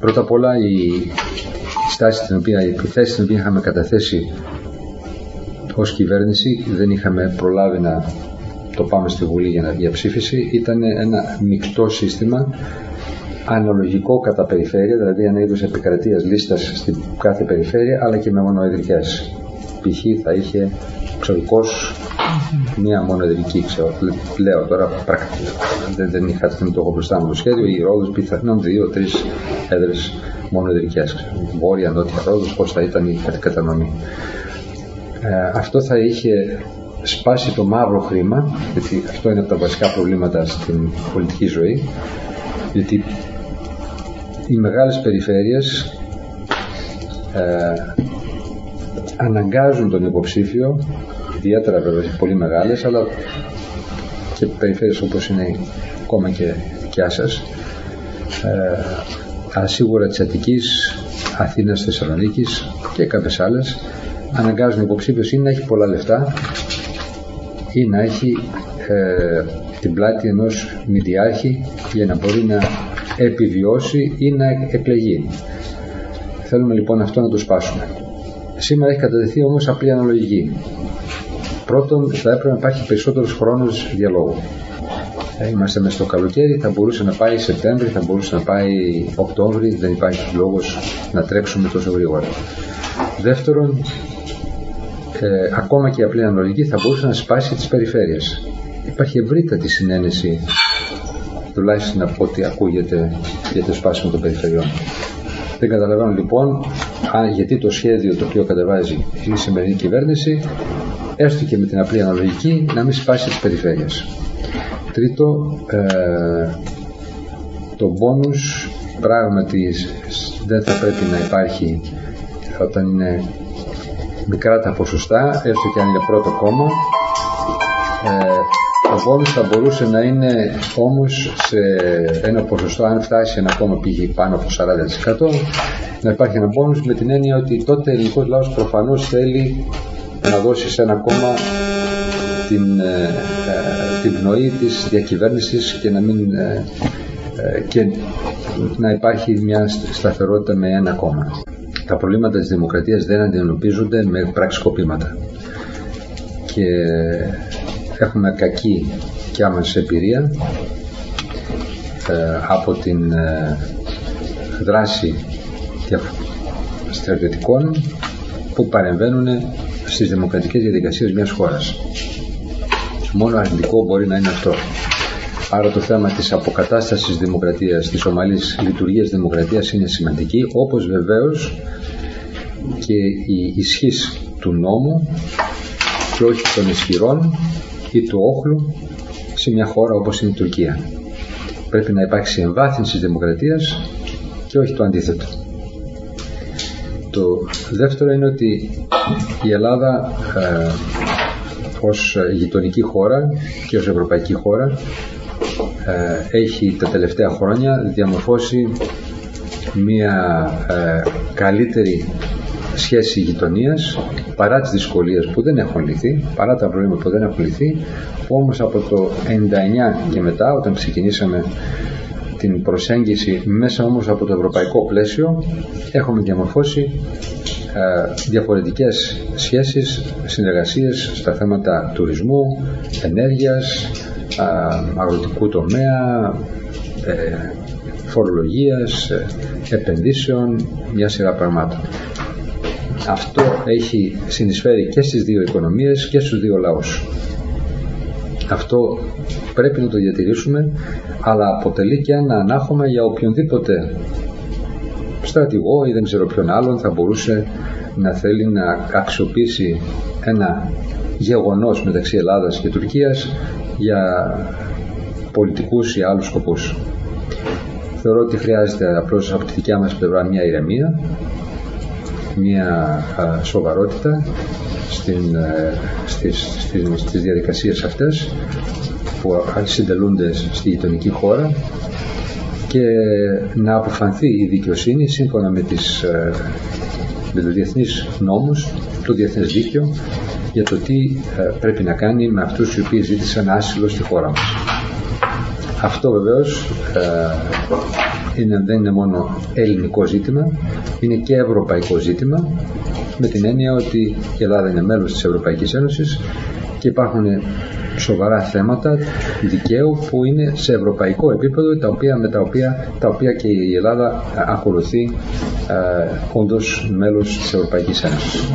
Πρώτα απ' όλα η στάση την οποία, η θέση την οποία είχαμε καταθέσει ως κυβέρνηση δεν είχαμε προλάβει να το πάμε στη Βουλή για, για ψήφιση ήταν ένα μεικτό σύστημα αναλογικό κατά περιφέρεια, δηλαδή ένα είδος επικρατείας λίστας στην κάθε περιφέρεια, αλλά και με μονοεδρικές. Π.χ. θα είχε ξωρικός μία μονοεδρική, ξέρω, λέω τώρα πρακτικά, δεν, δεν είχα το έχω μπροστά μου το σχέδιο, η Ρόδος πιθανόν δύο-τρεις έδρες μονοεδρικές, βόρεια, νότια Ρόδος, πώς θα ήταν η κατανομή. Ε, αυτό θα είχε σπάσει το μαύρο χρήμα, γιατί αυτό είναι από τα βασικά προβλήματα στην πολιτική ζωή, γιατί οι μεγάλες περιφέρειες ε, αναγκάζουν τον υποψήφιο, ιδιαίτερα βέβαια πολύ μεγάλες, αλλά και περιφέρειες όπως είναι ακόμα και Κιάσας, ε, αλλά σίγουρα της Αττικής, Αθήνας, Θεσσαλονίκης και κάποιες άλλες, αναγκάζουν υποψήφιος ή να έχει πολλά λεφτά ή να έχει ε, την πλάτη ενός μηδιάρχη για να μπορεί να επιβιώσει ή να εκλεγεί. Θέλουμε λοιπόν αυτό να το σπάσουμε. Σήμερα έχει καταδεθεί όμως απλή αναλογική. Πρώτον, θα έπρεπε να υπάρχει περισσότερος χρόνος διαλόγου. Ε, είμαστε μέσα στο καλοκαίρι, θα μπορούσε να πάει Σεπτέμβρη, θα μπορούσε να πάει Οκτώβρη, δεν υπάρχει λόγος να τρέξουμε τόσο γρήγορα. Δεύτερον, ε, ακόμα και η απλή αναλογική θα μπορούσε να σπάσει τις περιφέρειες. Υπάρχει ευρύτατη συνένεση, τουλάχιστον από ό,τι ακούγεται για το σπάσιμο των περιφερειών. Δεν καταλαβαίνω λοιπόν αν, γιατί το σχέδιο το οποίο κατεβάζει η σημερινή κυβέρνηση έστω και με την απλή αναλογική να μην σπάσει τις περιφέρειες. Τρίτο, ε, το μπόνους πράγματι δεν θα πρέπει να υπάρχει όταν είναι μικρά τα ποσοστά, έστω και αν είναι πρώτο κόμμα. Ε, το πόνους θα μπορούσε να είναι όμως σε ένα ποσοστό, αν φτάσει ένα κόμμα πήγε πάνω από 40%, να υπάρχει ένα πόνους με την έννοια ότι τότε ο ελληνικός λαός προφανώς θέλει να δώσει σε ένα κόμμα την, ε, ε, την πνοή της διακυβέρνησης και να μην ε, και να υπάρχει μια σταθερότητα με ένα κόμμα. Τα προβλήματα της δημοκρατίας δεν αντιμετωπίζονται με πραξικοπήματα και έχουμε κακή και άμεση εμπειρία από την δράση στρατιωτικών που παρεμβαίνουν στις δημοκρατικές διαδικασίες μιας χώρας. Μόνο αρνητικό μπορεί να είναι αυτό. Άρα το θέμα της αποκατάστασης δημοκρατίας, της ομαλής λειτουργίας δημοκρατίας είναι σημαντική, όπως βεβαίως και η ισχύς του νόμου και όχι των ισχυρών ή του όχλου σε μια χώρα όπως είναι η Τουρκία. Πρέπει να υπάρξει εμβάθυνση της δημοκρατίας και όχι το αντίθετο. Το δεύτερο είναι ότι η Ελλάδα ε, ως γειτονική χώρα και ως ευρωπαϊκή χώρα ε, έχει τα τελευταία χρόνια διαμορφώσει μια ε, καλύτερη σχέση γειτονίας παρά τις δυσκολίες που δεν έχουν λυθεί, παρά τα προβλήματα που δεν έχουν λυθεί, όμως από το 99 και μετά όταν ξεκινήσαμε την προσέγγιση μέσα όμως από το ευρωπαϊκό πλαίσιο έχουμε διαμορφώσει ε, διαφορετικές σχέσεις, συνεργασίες στα θέματα τουρισμού, ενέργειας, ε, αγροτικού τομέα, ε, φορολογίας, επενδύσεων, μια σειρά πραγμάτων. Αυτό έχει συνεισφέρει και στις δύο οικονομίες και στους δύο λαούς. Αυτό πρέπει να το διατηρήσουμε, αλλά αποτελεί και ένα ανάχωμα για οποιονδήποτε στρατηγό ή δεν ξέρω ποιον άλλον θα μπορούσε να θέλει να αξιοποιήσει ένα γεγονός μεταξύ Ελλάδας και Τουρκίας για πολιτικούς ή άλλους σκοπούς. Θεωρώ ότι χρειάζεται απλώς από τη δικιά μας πλευρά μια ηρεμία, μια σοβαρότητα στην, ε, στις, στις, στις διαδικασίες αυτές που συντελούνται στη γειτονική χώρα και να αποφανθεί η δικαιοσύνη σύμφωνα με, τις, ε, με τους διεθνείς νόμους, το διεθνές δίκαιο για το τι ε, πρέπει να κάνει με αυτούς οι οποίοι ζήτησαν άσυλο στη χώρα μας. Αυτό βεβαίως είναι, δεν είναι μόνο ελληνικό ζήτημα, είναι και ευρωπαϊκό ζήτημα με την έννοια ότι η Ελλάδα είναι μέλος της Ευρωπαϊκής Ένωσης και υπάρχουν σοβαρά θέματα δικαίου που είναι σε ευρωπαϊκό επίπεδο τα οποία, με τα οποία, τα οποία και η Ελλάδα ακολουθεί ε, όντως μέλος της Ευρωπαϊκής Ένωσης.